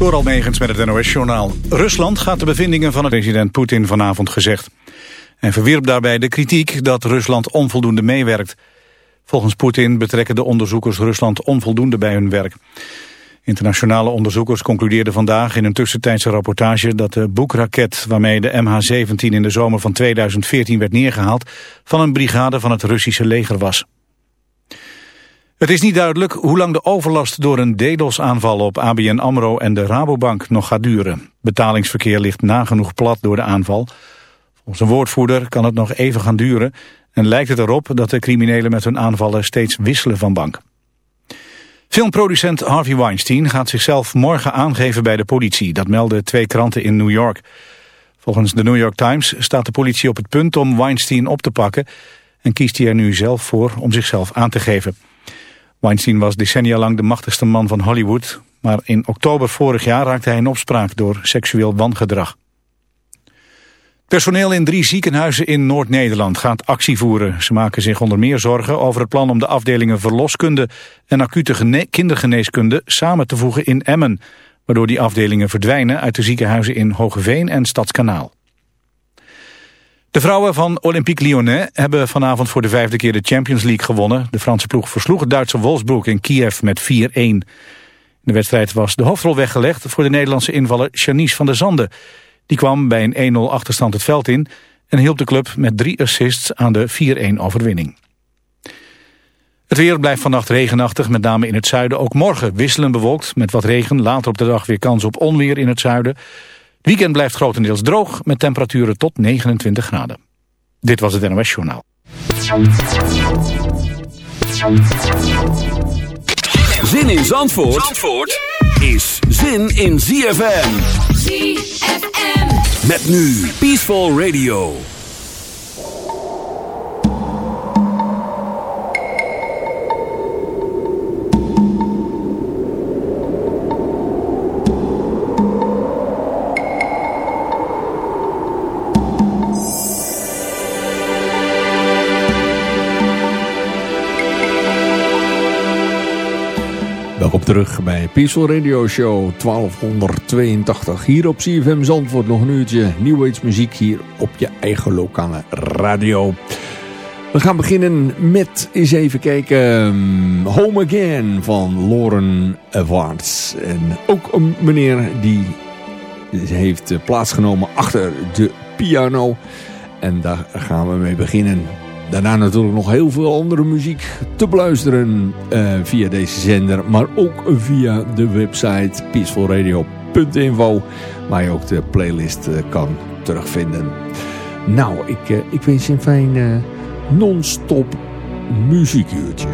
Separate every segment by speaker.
Speaker 1: Door Almegens met het NOS-journaal. Rusland gaat de bevindingen van het president Poetin vanavond gezegd. En verwierp daarbij de kritiek dat Rusland onvoldoende meewerkt. Volgens Poetin betrekken de onderzoekers Rusland onvoldoende bij hun werk. Internationale onderzoekers concludeerden vandaag in een tussentijdse rapportage dat de boekraket waarmee de MH17 in de zomer van 2014 werd neergehaald van een brigade van het Russische leger was. Het is niet duidelijk hoe lang de overlast door een DDoS-aanval op ABN AMRO en de Rabobank nog gaat duren. Betalingsverkeer ligt nagenoeg plat door de aanval. Volgens een woordvoerder kan het nog even gaan duren en lijkt het erop dat de criminelen met hun aanvallen steeds wisselen van bank. Filmproducent Harvey Weinstein gaat zichzelf morgen aangeven bij de politie. Dat melden twee kranten in New York. Volgens de New York Times staat de politie op het punt om Weinstein op te pakken... en kiest hij er nu zelf voor om zichzelf aan te geven. Weinstein was decennia lang de machtigste man van Hollywood... maar in oktober vorig jaar raakte hij in opspraak door seksueel wangedrag. Personeel in drie ziekenhuizen in Noord-Nederland gaat actie voeren. Ze maken zich onder meer zorgen over het plan om de afdelingen verloskunde en acute kindergeneeskunde samen te voegen in Emmen, waardoor die afdelingen verdwijnen uit de ziekenhuizen in Hogeveen en Stadskanaal. De vrouwen van Olympique Lyonnais hebben vanavond voor de vijfde keer de Champions League gewonnen. De Franse ploeg versloeg het Duitse Wolfsburg in Kiev met 4-1. De wedstrijd was de hoofdrol weggelegd voor de Nederlandse invaller Janice van der Zanden. Die kwam bij een 1-0 achterstand het veld in en hielp de club met drie assists aan de 4-1 overwinning. Het weer blijft vannacht regenachtig, met name in het zuiden. Ook morgen wisselen bewolkt met wat regen. Later op de dag weer kans op onweer in het zuiden. Het weekend blijft grotendeels droog met temperaturen tot 29 graden. Dit was het NOS Journaal.
Speaker 2: Zin in Zandvoort, Zandvoort is zin in ZFM. ZFM. Met nu Peaceful Radio.
Speaker 3: Terug bij Peaceful Radio Show 1282. Hier op CFM Zandvoort nog een uurtje New muziek hier op je eigen lokale radio. We gaan beginnen met eens even kijken. Um, Home Again van Lauren Awards. En ook een meneer die heeft plaatsgenomen achter de piano. En daar gaan we mee beginnen. Daarna natuurlijk nog heel veel andere muziek te beluisteren uh, via deze zender. Maar ook via de website peacefulradio.info. Waar je ook de playlist uh, kan terugvinden. Nou, ik, uh, ik wens je een fijn non-stop muziekuurtje.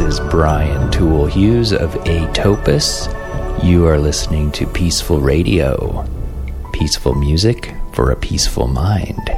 Speaker 4: Is Brian Tool Hughes of Atopus. You are listening to Peaceful Radio. Peaceful music for a peaceful mind.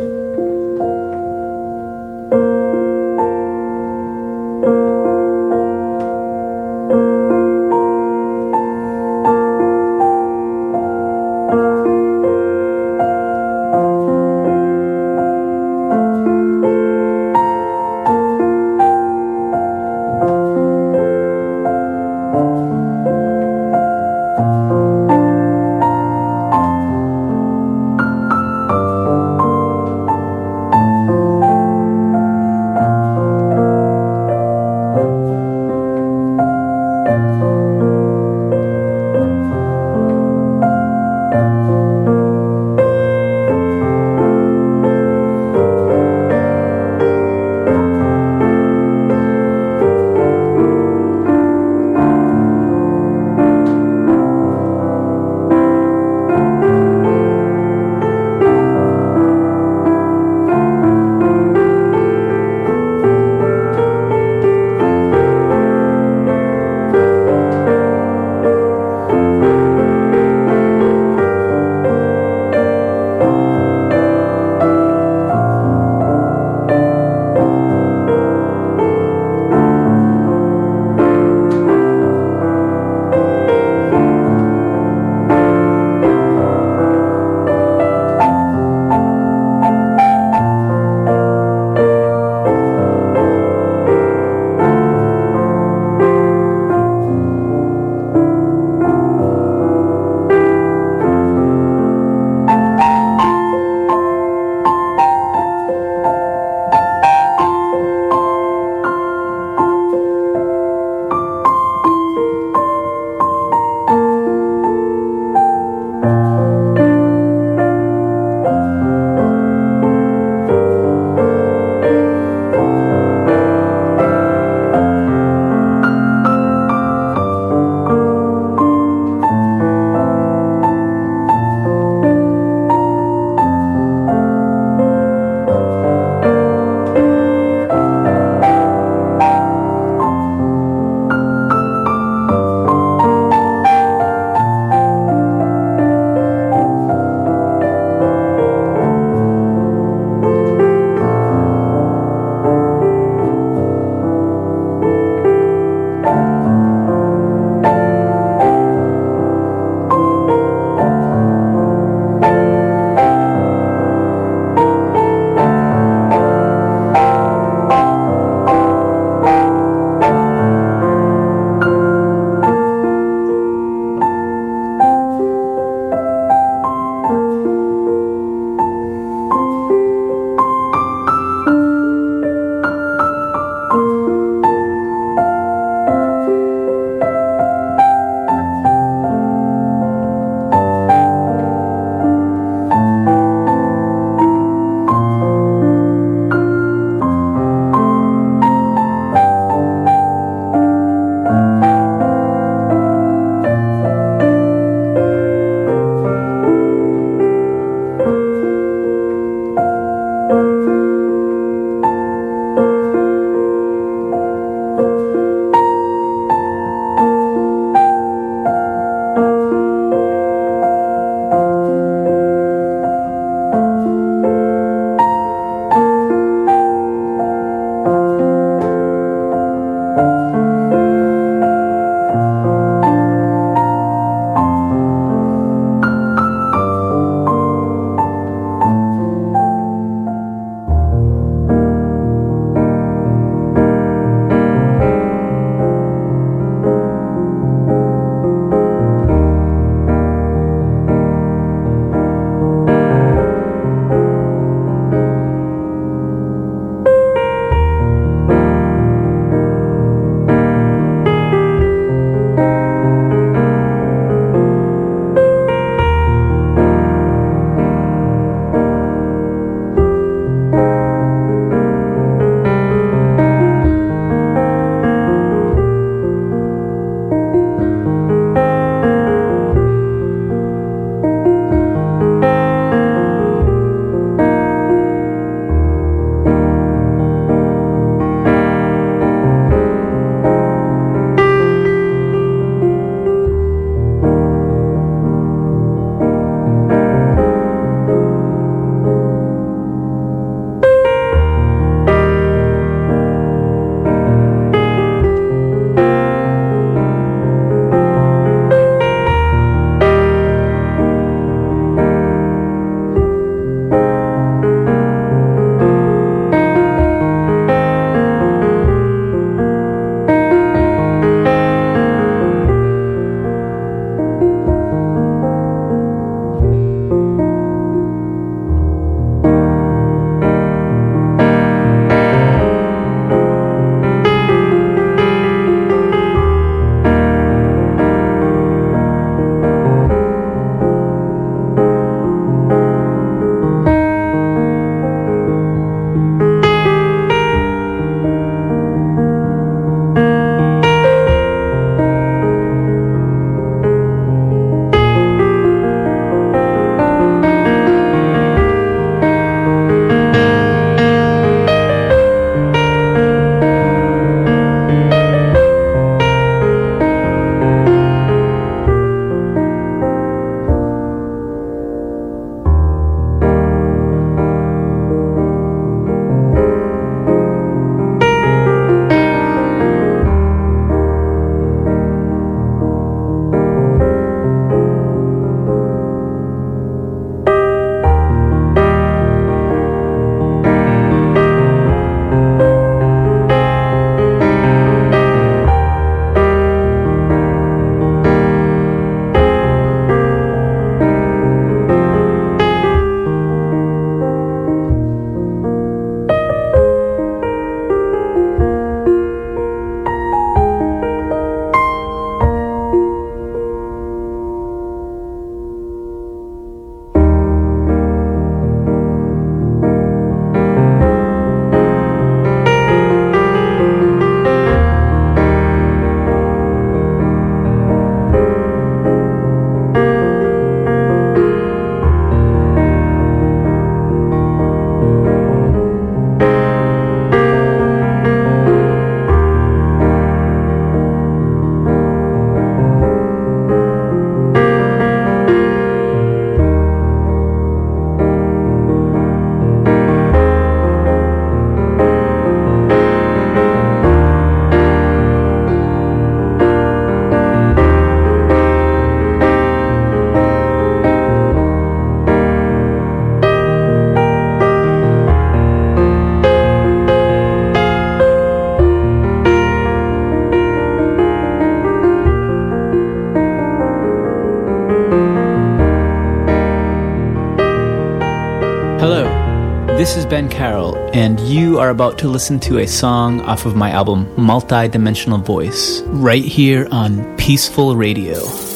Speaker 5: About to listen to a song off of my album Multi-Dimensional Voice, right here on Peaceful Radio.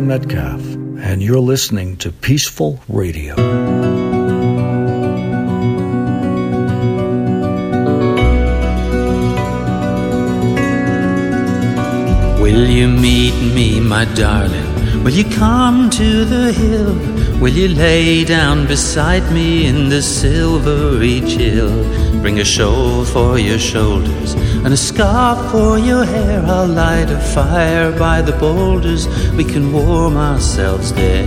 Speaker 6: Metcalf, and you're listening to Peaceful Radio.
Speaker 7: Will you meet me, my darling? Will you come to the hill? Will you lay down beside me in the silvery chill? Bring a shawl for your shoulders and a scarf for your hair. I'll light a fire by the boulders. We can warm ourselves there.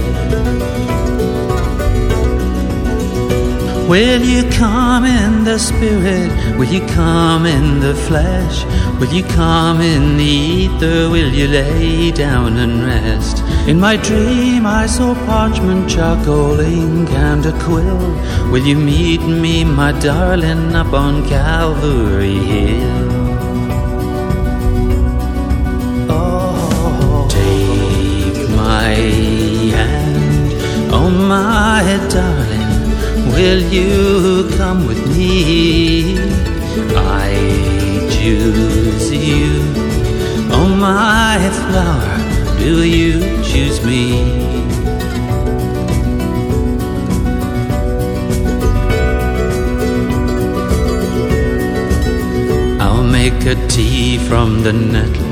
Speaker 7: Will you come in the spirit? Will you come in the flesh? Will you come in the ether? Will you lay down and rest? In my dream I saw parchment, charcoal, ink and a quill. Will you meet me, my darling, up on Calvary Hill? My darling. Will you come with me? I choose you. Oh, my flower, do you choose me? I'll make a tea from the nettles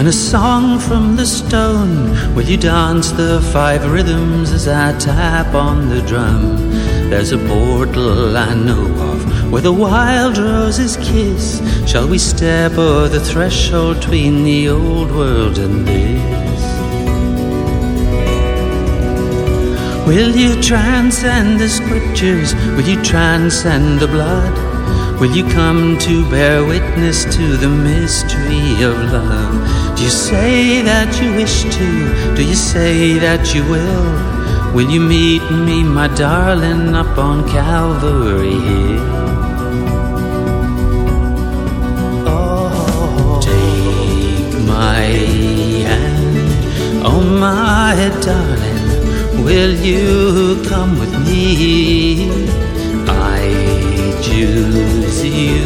Speaker 7: and a song from the stone. Will you dance the five rhythms as I tap on the drum? There's a portal I know of where the wild roses kiss. Shall we step o'er the threshold between the old world and this? Will you transcend the scriptures? Will you transcend the blood? Will you come to bear witness to the mystery of love? Do you say that you wish to? Do you say that you will? Will you meet me, my darling, up on Calvary Hill? Oh, take my hand, oh my darling, will you come with me? I choose you,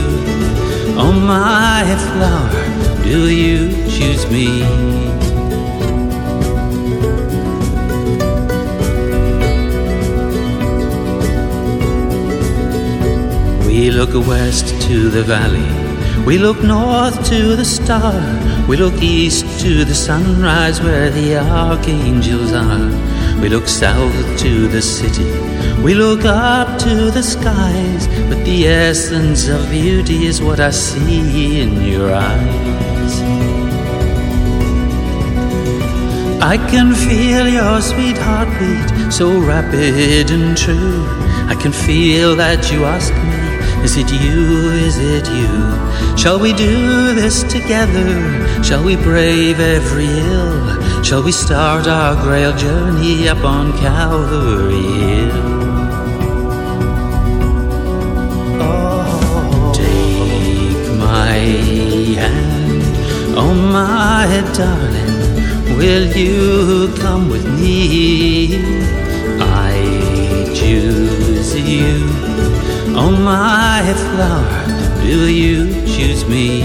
Speaker 7: oh my flower, do you choose me? We look west to the valley. We look north to the star. We look east to the sunrise where the archangels are. We look south to the city. We look up to the skies. But the essence of beauty is what I see in your eyes. I can feel your sweet heartbeat, so rapid and true. I can feel that you ask me, is it you, is it you? Shall we do this together? Shall we brave every ill? Shall we start our grail journey up on Calvary Hill? Oh, take my hand, oh my darling. Will you come with me? I choose you. Oh, my flower, do you choose me?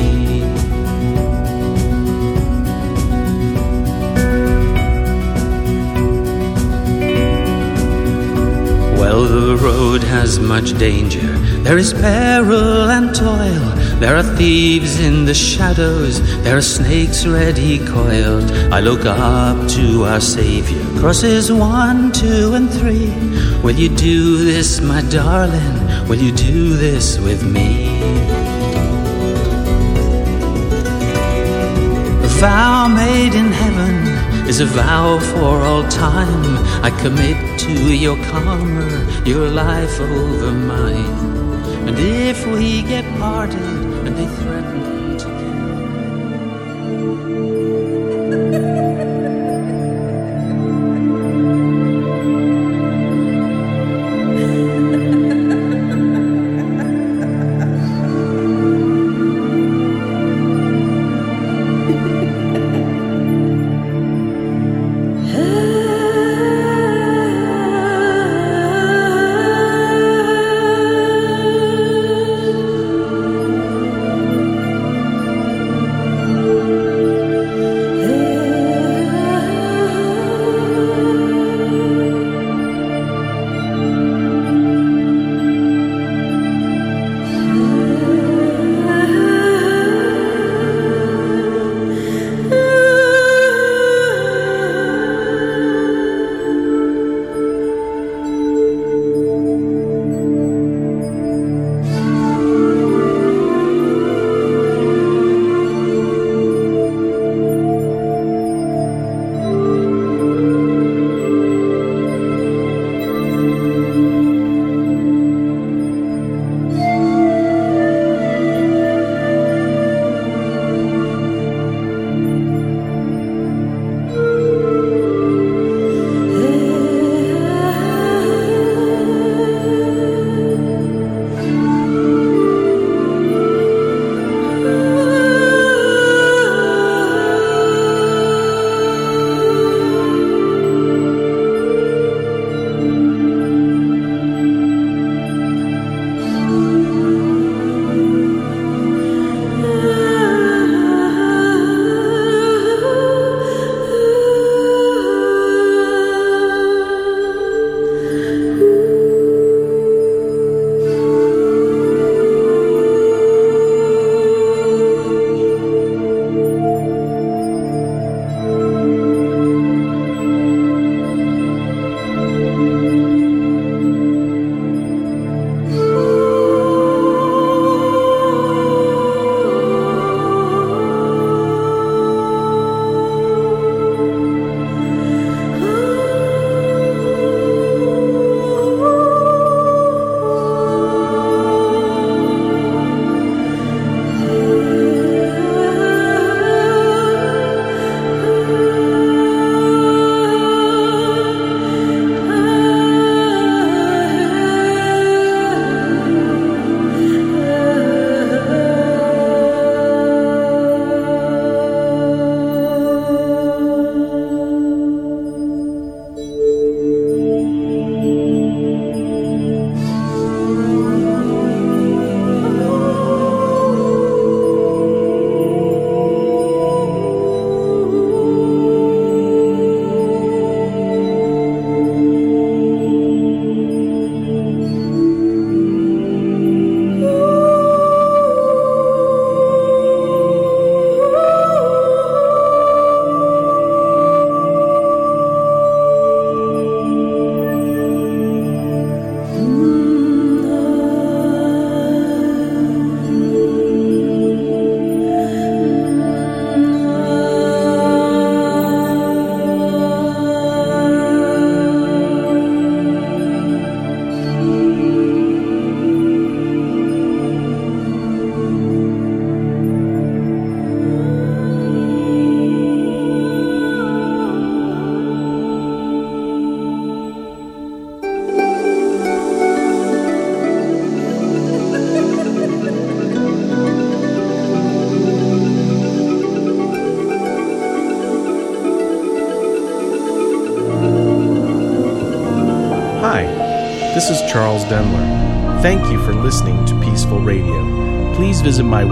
Speaker 7: Well, the road has much danger. There is peril and toil. There are thieves in the shadows. There are snakes ready coiled. I look up to our Savior. Crosses one, two, and three. Will you do this, my darling? Will you do this with me? A vow made in heaven is a vow for all time. I commit to your karma, your life over mine. And if we get parted and they threaten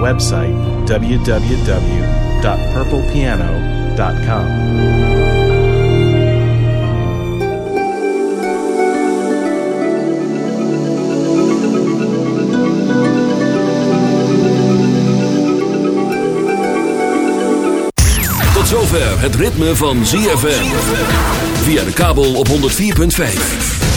Speaker 8: website, www.purplepiano.com.
Speaker 2: Tot zover het ritme van ZFM. Via de kabel op 104.5.